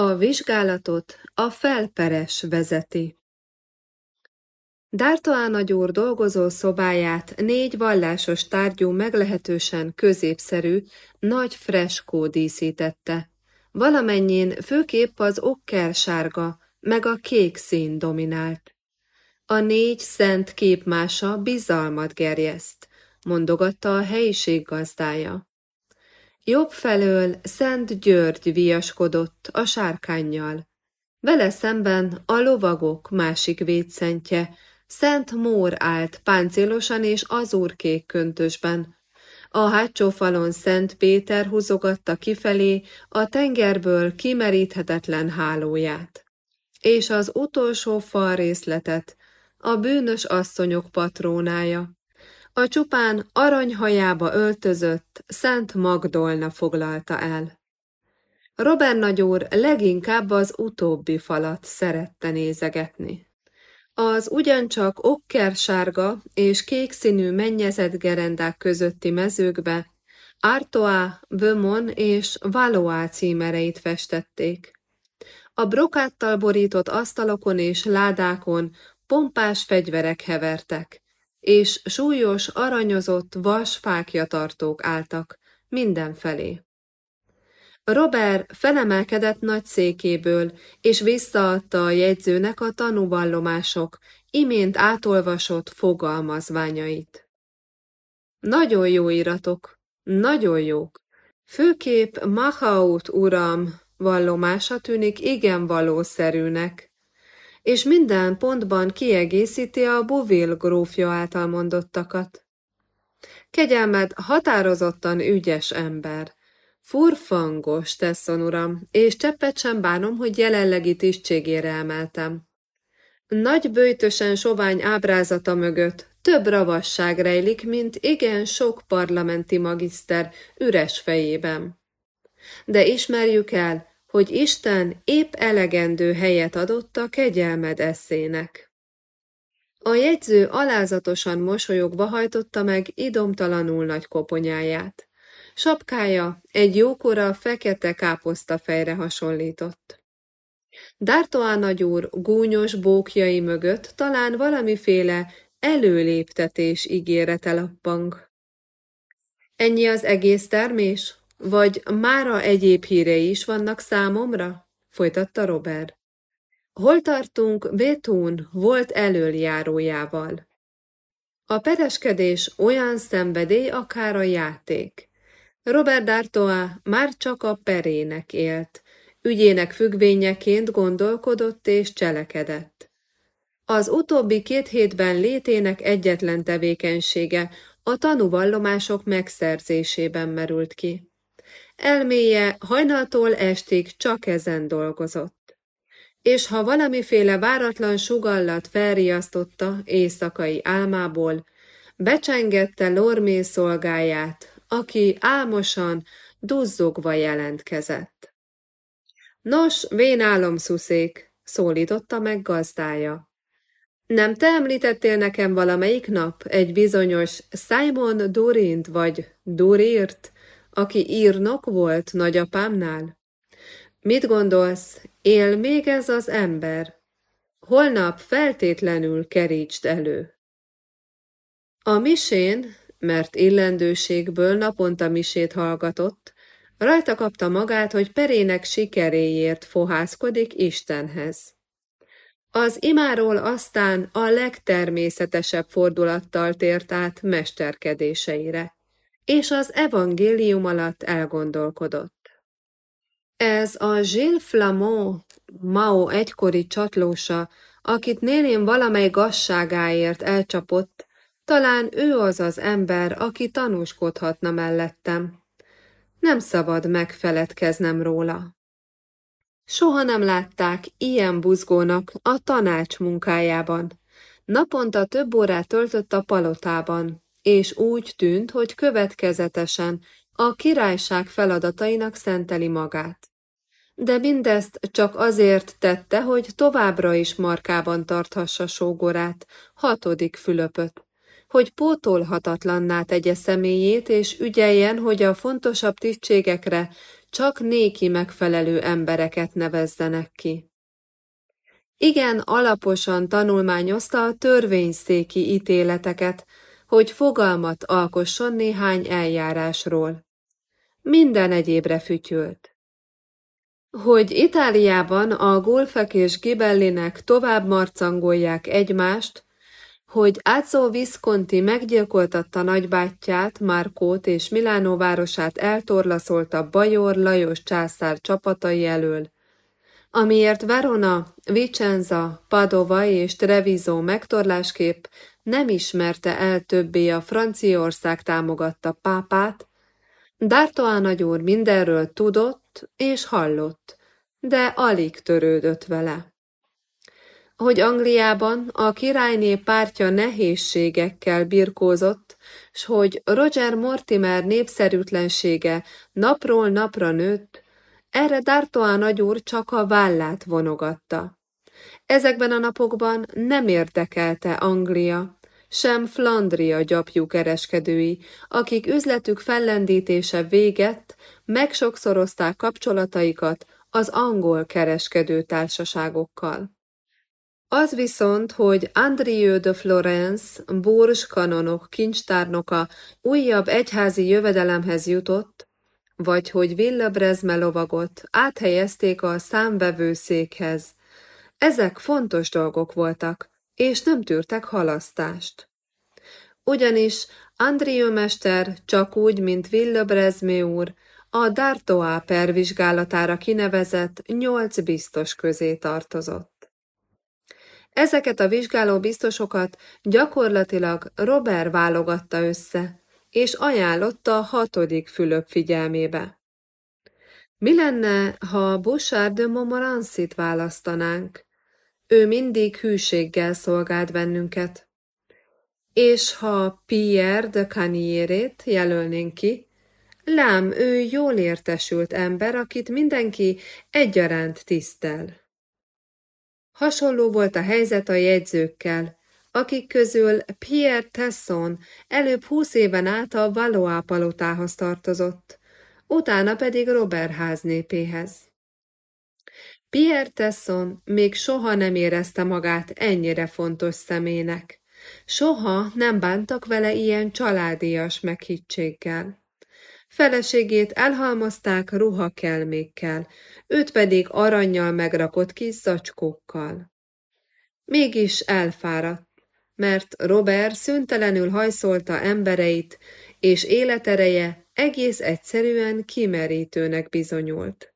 A vizsgálatot a felperes vezeti. D'Artois nagyúr dolgozó szobáját négy vallásos tárgyú meglehetősen középszerű, nagy freskó díszítette. Valamennyin főképp az okker sárga, meg a kék szín dominált. A négy szent képmása bizalmat gerjeszt, mondogatta a helyiség gazdája. Jobb felől Szent György viaskodott a sárkányjal. Vele szemben a lovagok másik védszentje, Szent Mór állt páncélosan és azúrkék köntösben. A hátsó falon Szent Péter húzogatta kifelé a tengerből kimeríthetetlen hálóját. És az utolsó fal részletet a bűnös asszonyok patrónája. A csupán aranyhajába öltözött Szent Magdolna foglalta el. Robert nagyúr leginkább az utóbbi falat szerette nézegetni. Az ugyancsak okkersárga és kék színű mennyezetgerendák közötti mezőkbe Artois, Beaumont és Valois címereit festették. A brokáttal borított asztalokon és ládákon pompás fegyverek hevertek, és súlyos, aranyozott vas fákjatartók álltak mindenfelé. Robert felemelkedett nagy székéből, és visszaadta a jegyzőnek a tanúvallomások, imént átolvasott fogalmazványait. Nagyon jó iratok, nagyon jók. Főképp Mahaut uram vallomása tűnik igen valószerűnek és minden pontban kiegészíti a Bovil grófja által mondottakat. Kegyelmed határozottan ügyes ember. Furfangos, tesszon uram, és cseppet sem bánom, hogy jelenlegi tisztségére emeltem. Nagy bőjtösen sovány ábrázata mögött több ravasság rejlik, mint igen sok parlamenti magiszter üres fejében. De ismerjük el, hogy Isten épp elegendő helyet adott a kegyelmed eszének. A jegyző alázatosan mosolyogva hajtotta meg idomtalanul nagy koponyáját. Sapkája egy jókora fekete káposzta fejre hasonlított. D'Artois nagyúr gúnyos bókjai mögött talán valamiféle előléptetés ígérete lappang. Ennyi az egész termés? Vagy mára egyéb hírei is vannak számomra? folytatta Robert. Hol tartunk Bétún volt elöljárójával? A pereskedés olyan szenvedély, akár a játék. Robert D'Artois már csak a perének élt, ügyének függvényeként gondolkodott és cselekedett. Az utóbbi két hétben létének egyetlen tevékenysége a tanúvallomások megszerzésében merült ki. Elméje hajnaltól estig csak ezen dolgozott. És ha valamiféle váratlan sugallat felriasztotta éjszakai álmából, becsengette Lormé szolgáját, aki álmosan, duzzogva jelentkezett. Nos, vén álomszuszék, szólította meg gazdája. Nem te említettél nekem valamelyik nap egy bizonyos Simon Durint vagy Durirt, aki írnok volt nagyapámnál? Mit gondolsz, él még ez az ember? Holnap feltétlenül kerítsd elő. A misén, mert illendőségből naponta misét hallgatott, rajta kapta magát, hogy perének sikeréért fohászkodik Istenhez. Az imáról aztán a legtermészetesebb fordulattal tért át mesterkedéseire és az evangélium alatt elgondolkodott. Ez a Gilles Flamand, Mao egykori csatlósa, akit Nélén valamely gazságáért elcsapott, talán ő az az ember, aki tanúskodhatna mellettem. Nem szabad megfeledkeznem róla. Soha nem látták ilyen buzgónak a tanács munkájában. Naponta több órát töltött a palotában, és úgy tűnt, hogy következetesen a királyság feladatainak szenteli magát. De mindezt csak azért tette, hogy továbbra is markában tarthassa sógorát, hatodik Fülöpöt, hogy pótolhatatlanná tegye személyét, és ügyeljen, hogy a fontosabb tisztségekre csak néki megfelelő embereket nevezzenek ki. Igen, alaposan tanulmányozta a törvényszéki ítéleteket, hogy fogalmat alkosson néhány eljárásról. Minden egyébre fütyült. Hogy Itáliában a golfek és gibellinek tovább marcangolják egymást, hogy Azzo Visconti meggyilkoltatta nagybátyját, Márkót és Milánó városát eltorlaszolta Bajor Lajos császár csapatai elől, amiért Verona, Vicenza, Padova és Treviso megtorlásképp nem ismerte el többé a Franciaország támogatta pápát, D'Artois nagyúr mindenről tudott és hallott, de alig törődött vele. Hogy Angliában a királyné pártja nehézségekkel birkózott, s hogy Roger Mortimer népszerűtlensége napról napra nőtt, erre D'Artois nagyúr csak a vállát vonogatta. Ezekben a napokban nem érdekelte Anglia, sem Flandria gyapjú kereskedői, akik üzletük fellendítése véget, megsokszorozták kapcsolataikat az angol kereskedő társaságokkal. Az viszont, hogy Andrieu de Florence, Bourges kanonok kincstárnoka újabb egyházi jövedelemhez jutott, vagy hogy Villebrezme lovagot áthelyezték a számvevőszékhez. Ezek fontos dolgok voltak, és nem tűrtek halasztást. Ugyanis Andrió mester csak úgy, mint Villebrezmé úr, a D'Artois pervizsgálatára kinevezett nyolc biztos közé tartozott. Ezeket a vizsgáló biztosokat gyakorlatilag Robert válogatta össze, és ajánlotta a hatodik Fülöp figyelmébe. Mi lenne, ha Bouchard de Montmorency-t választanánk? Ő mindig hűséggel szolgált bennünket. És ha Pierre de Canierét jelölnénk ki, lám, ő jól értesült ember, akit mindenki egyaránt tisztel. Hasonló volt a helyzet a jegyzőkkel, akik közül Pierre Tesson előbb húsz éven át a Valois palotához tartozott, utána pedig Robert háznépéhez. Pierre Tesson még soha nem érezte magát ennyire fontos személynek. Soha nem bántak vele ilyen családias meghittséggel. Feleségét elhalmozták ruhakelmékkel, őt pedig aranyjal megrakott kis zacskókkal. Mégis elfáradt, mert Robert szüntelenül hajszolta embereit, és életereje egész egyszerűen kimerítőnek bizonyult.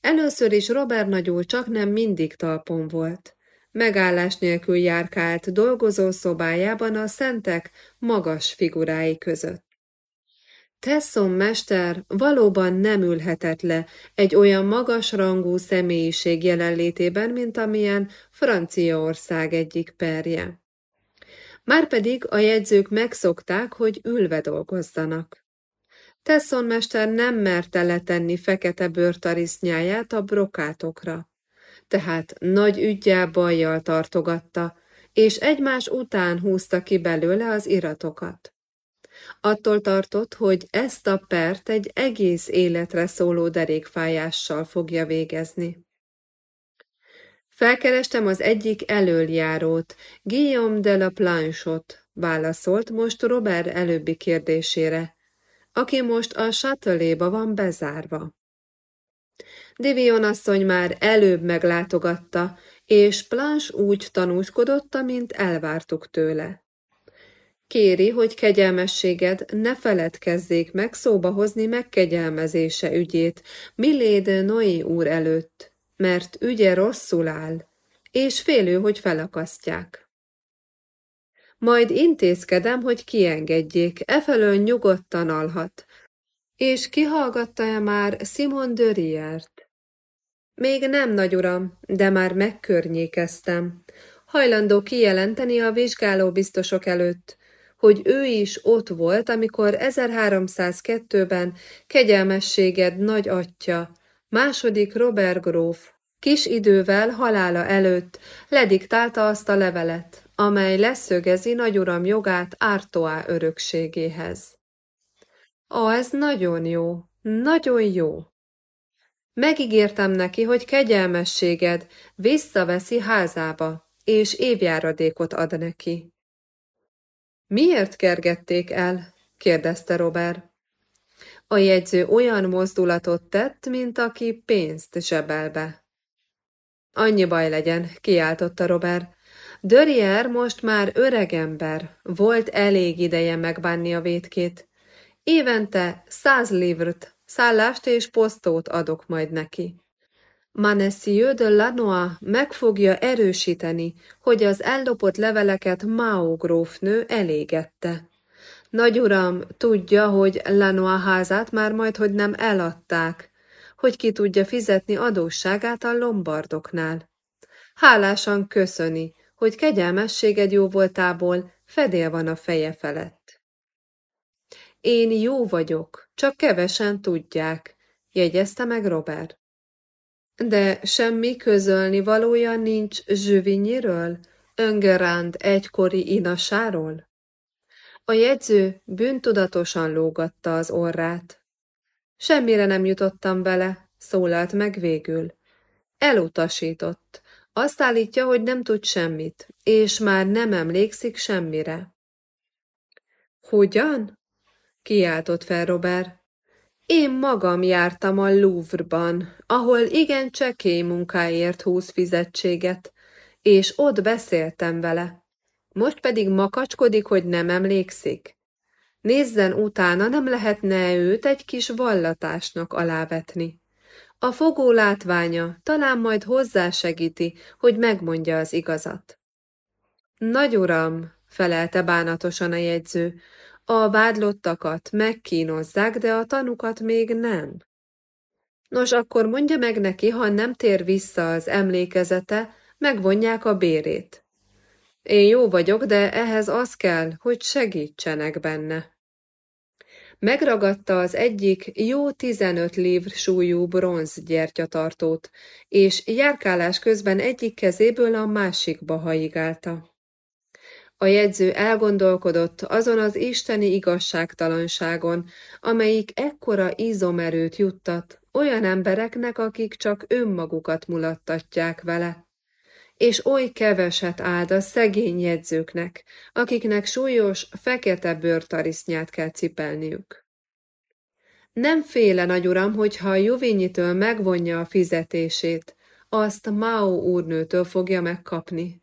Először is Robert nagyúr csak nem mindig talpon volt. Megállás nélkül járkált dolgozó szobájában a szentek magas figurái között. Tesson mester valóban nem ülhetett le egy olyan magas rangú személyiség jelenlétében, mint amilyen Franciaország egyik perje. Márpedig a jegyzők megszokták, hogy ülve dolgozzanak. Tesson mester nem merte letenni fekete bőrtarisznyáját a brokátokra, tehát nagy ügyjel bajjal tartogatta, és egymás után húzta ki belőle az iratokat. Attól tartott, hogy ezt a pert egy egész életre szóló derékfájással fogja végezni. Felkerestem az egyik elöljárót, Guillaume de la Planchot, válaszolt most Robert előbbi kérdésére, aki most a sateléba van bezárva. Divion asszony már előbb meglátogatta, és Plans úgy tanúskodott, mint elvártuk tőle. Kéri, hogy kegyelmességed ne feledkezzék meg szóba hozni megkegyelmezése ügyét Milléd Noé úr előtt, mert ügye rosszul áll, és félő, hogy felakasztják. Majd intézkedem, hogy kiengedjék, efelől nyugodtan alhat. És kihallgatta-e már Simon Dörriert? Még nem, nagy uram, de már megkörnyékeztem. Hajlandó kijelenteni a vizsgáló biztosok előtt, hogy ő is ott volt, amikor 1302-ben kegyelmességed nagy atya, második Robert gróf, kis idővel halála előtt lediktálta azt a levelet, amely leszögezi nagyuram jogát Ártoá örökségéhez. Ó, ez nagyon jó, Nagyon jó. Megígértem neki, hogy kegyelmességed visszaveszi házába, és évjáradékot ad neki. Miért kergették el? kérdezte Robert. A jegyző olyan mozdulatot tett, mint aki pénzt zsebel be. Annyi baj legyen, kiáltotta Robert. Dörrier most már öreg ember, volt elég ideje megbánni a vétkét. Évente száz livrt, szállást és posztót adok majd neki. Manessieu de Lanois meg fogja erősíteni, hogy az ellopott leveleket Mao grófnő elégette. Nagy uram, tudja, hogy Lanois házát már majd, hogy nem eladták, hogy ki tudja fizetni adósságát a lombardoknál. Hálásan köszöni, hogy kegyelmességed jó voltából fedél van a feje felett. Én jó vagyok, csak kevesen tudják, jegyezte meg Robert. De semmi közölni valója nincs Zsüvinyiről, Öngeránd egykori inasáról? A jegyző bűntudatosan lógatta az orrát. Semmire nem jutottam vele, szólalt meg végül. Elutasított. Azt állítja, hogy nem tud semmit, és már nem emlékszik semmire. Hogyan? kiáltott fel Robert. Én magam jártam a Louvre-ban, ahol igen csekély munkáért húz fizetséget, és ott beszéltem vele. Most pedig makacskodik, hogy nem emlékszik. Nézzen utána, nem lehetne őt egy kis vallatásnak alávetni. A fogó látványa talán majd hozzásegíti, hogy megmondja az igazat. Nagy uram, felelte bánatosan a jegyző, a vádlottakat megkínozzák, de a tanukat még nem. Nos, akkor mondja meg neki, ha nem tér vissza az emlékezete, megvonják a bérét. Én jó vagyok, de ehhez az kell, hogy segítsenek benne. Megragadta az egyik jó 15 livr súlyú bronz gyertyatartót, és járkálás közben egyik kezéből a másikba haigálta. A jegyző elgondolkodott azon az isteni igazságtalanságon, amelyik ekkora izomerőt juttat olyan embereknek, akik csak önmagukat mulattatják vele, és oly keveset áld a szegény jegyzőknek, akiknek súlyos, fekete bőrtarisznyát kell cipelniük. Nem féle, nagy uram, hogyha a Juvényitől megvonja a fizetését, azt Mao úrnőtől fogja megkapni.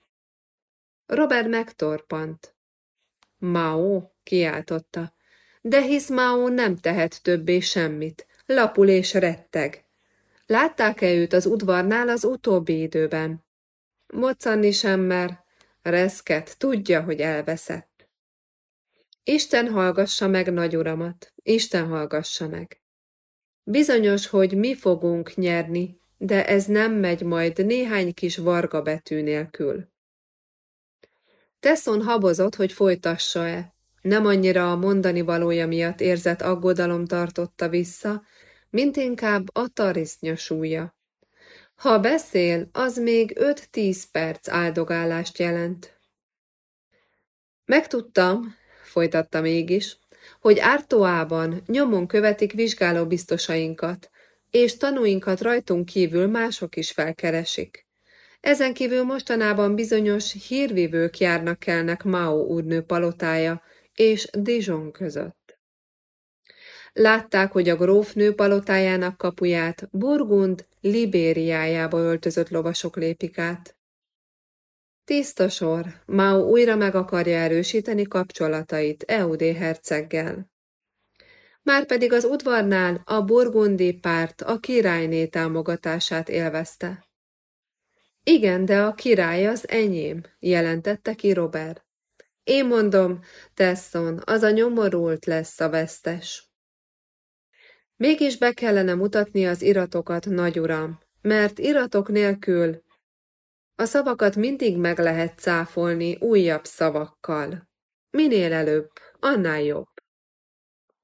Robert megtorpant. Mao, kiáltotta, de hisz Mao nem tehet többé semmit, lapul és retteg. Látták-e őt az udvarnál az utóbbi időben? Mocanni sem mer, reszket, tudja, hogy elveszett. Isten hallgassa meg, nagy uramat, Isten hallgassa meg. Bizonyos, hogy mi fogunk nyerni, de ez nem megy majd néhány kis varga betű nélkül. Tesson habozott, hogy folytassa-e. Nem annyira a mondani valója miatt érzett aggodalom tartotta vissza, mint inkább a tarisznya súlya. Ha beszél, az még öt-tíz perc áldogálást jelent. Megtudtam, folytatta mégis, hogy Ártóában nyomon követik vizsgálóbiztosainkat, és tanúinkat rajtunk kívül mások is felkeresik. Ezen kívül mostanában bizonyos hírvívők járnak kelnek Mao úrnő palotája és Dijon között. Látták, hogy a grófnő palotájának kapuját Burgund Libériájába öltözött lovasok lépik át. Tiszta sor, Mao újra meg akarja erősíteni kapcsolatait Eudé herceggel. Márpedig az udvarnál a burgundi párt a királyné támogatását élvezte. Igen, de a király az enyém, jelentette ki Robert. Én mondom, Tesson, az a nyomorult lesz a vesztes. Mégis be kellene mutatni az iratokat, nagy uram, mert iratok nélkül a szavakat mindig meg lehet cáfolni újabb szavakkal. Minél előbb, annál jobb.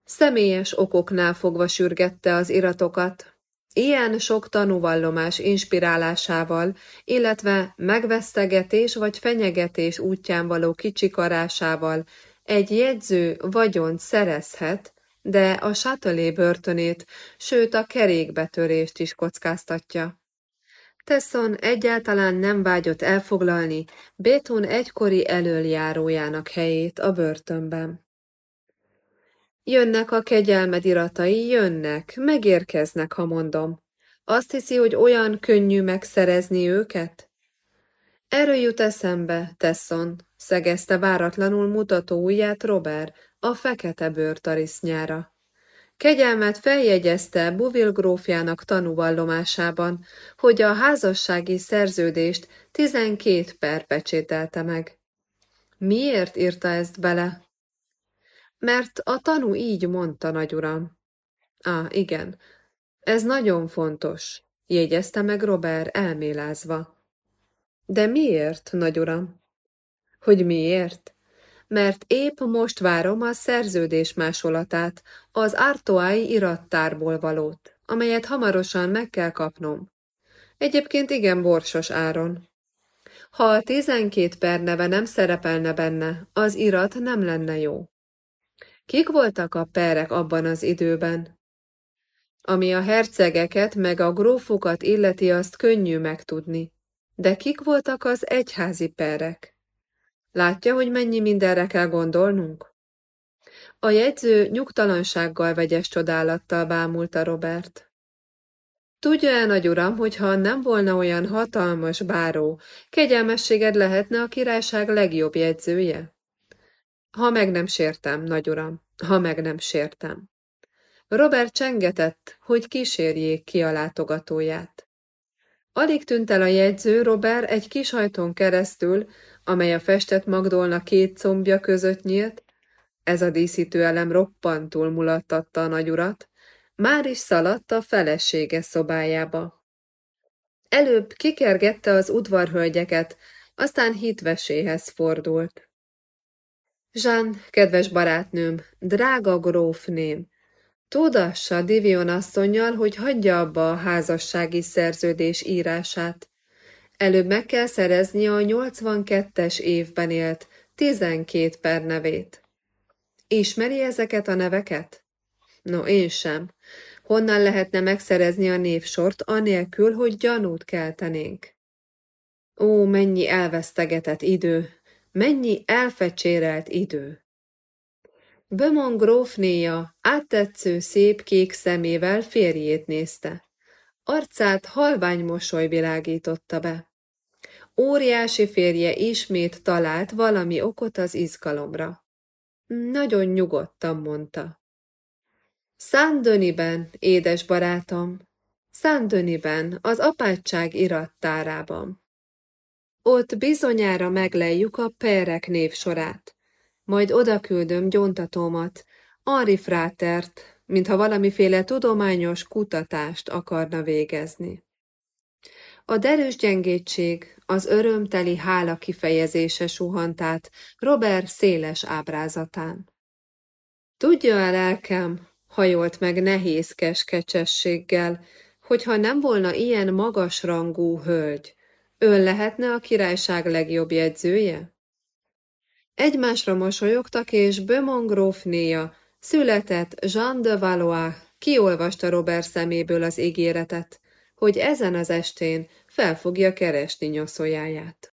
Személyes okoknál fogva sürgette az iratokat, Ilyen sok tanúvallomás inspirálásával, illetve megvesztegetés vagy fenyegetés útján való kicsikarásával egy jegyző vagyont szerezhet, de a Châtelet börtönét, sőt a kerékbetörést is kockáztatja. Tesson egyáltalán nem vágyott elfoglalni Béton egykori elöljárójának helyét a börtönben. Jönnek a kegyelmed iratai, jönnek, megérkeznek, ha mondom. Azt hiszi, hogy olyan könnyű megszerezni őket? Erről jut eszembe, Tesson, szegezte váratlanul mutató ujját Robert a fekete bőrtarisznyára. Kegyelmet feljegyezte Buvil grófjának tanúvallomásában, hogy a házassági szerződést tizenkét per pecsételte meg. Miért írta ezt bele? Mert a tanú így mondta, nagyuram. Á, igen, ez nagyon fontos, jegyezte meg Robert elmélázva. De miért, nagyuram? Hogy miért? Mert épp most várom a szerződés másolatát, az ártoái irattárból valót, amelyet hamarosan meg kell kapnom. Egyébként igen borsos áron. Ha a tizenkét per neve nem szerepelne benne, az irat nem lenne jó. Kik voltak a perek abban az időben? Ami a hercegeket meg a grófokat illeti, azt könnyű megtudni. De kik voltak az egyházi perek? Látja, hogy mennyi mindenre kell gondolnunk? A jegyző nyugtalansággal vegyes csodálattal bámulta Robert. Tudja-e, nagy uram, hogy ha nem volna olyan hatalmas báró, kegyelmességed lehetne a királyság legjobb jegyzője? Ha meg nem sértem, nagy uram, ha meg nem sértem. Robert csengetett, hogy kísérjék ki a látogatóját. Alig tűnt el a jegyző, Robert egy kis ajtón keresztül, amely a festett Magdolna két combja között nyílt, ez a díszítő elem roppantul mulattatta a nagyurat, már is szaladt a felesége szobájába. Előbb kikergette az udvarhölgyeket, aztán hitveséhez fordult. Zsán, kedves barátnőm, drága grófném, Tudassa Divion asszonynal, hogy hagyja abba a házassági szerződés írását. Előbb meg kell szerezni a 82-es évben élt 12 per nevét. Ismeri ezeket a neveket? No, én sem. Honnan lehetne megszerezni a névsort, anélkül, hogy gyanút keltenénk? Ó, mennyi elvesztegetett idő, mennyi elfecsérelt idő! Bömon grófnéja áttetsző szép kék szemével férjét nézte. Arcát halvány mosoly világította be. Óriási férje ismét talált valami okot az izgalomra. Nagyon nyugodtan mondta. Szándöniben, édes barátom, Szándöniben, az apátság irattárában. Ott bizonyára meglejjük a perek névsorát. Majd odaküldöm gyontatómat, Henri Frátert, mintha valamiféle tudományos kutatást akarna végezni. A derűs gyengétség, az örömteli hála kifejezése suhant át Robert széles ábrázatán. Tudja el, lelkem, hajolt meg nehézkes kecsességgel, hogyha nem volna ilyen magasrangú hölgy, ön lehetne a királyság legjobb jegyzője? Egymásra mosolyogtak, és Beaumont grófnéja, született Jean de Valois kiolvasta Robert szeméből az ígéretet, hogy ezen az estén fel fogja keresni nyoszójáját.